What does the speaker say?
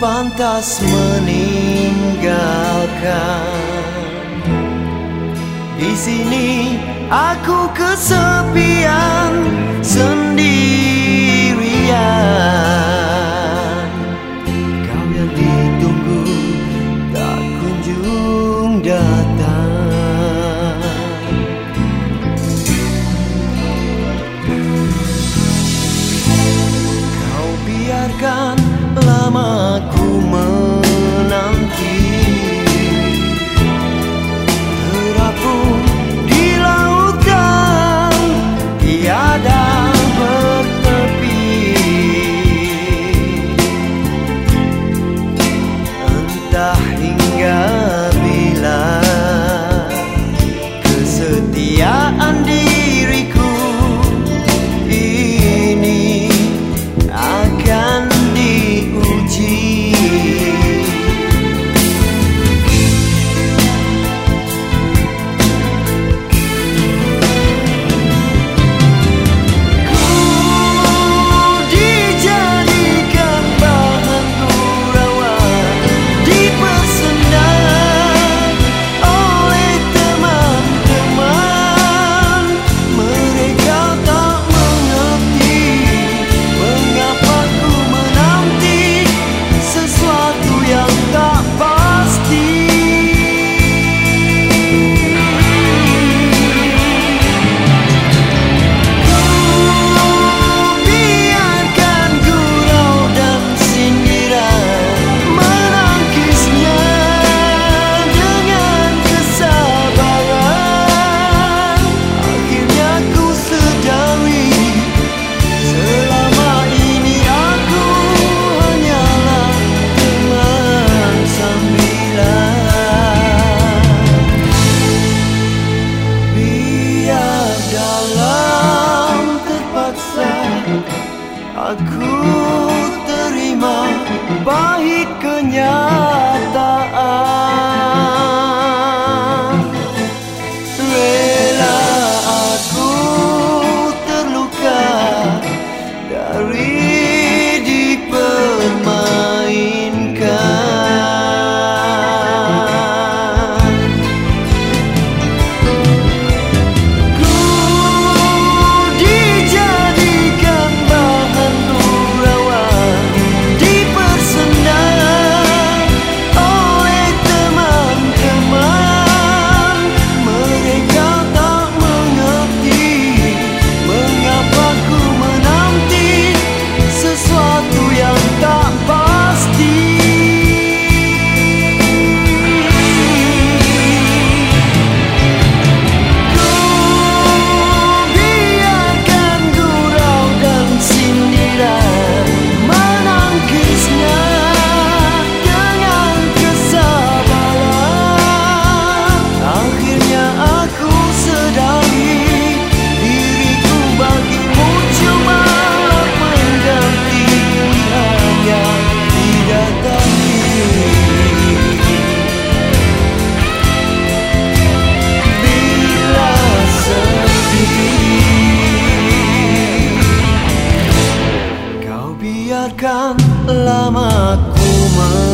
pantas meninggalkan. Di sini aku kesepian sendirian. Kau yang ditunggu tak kunjung datang. Aku terima pahit kenyataan. What?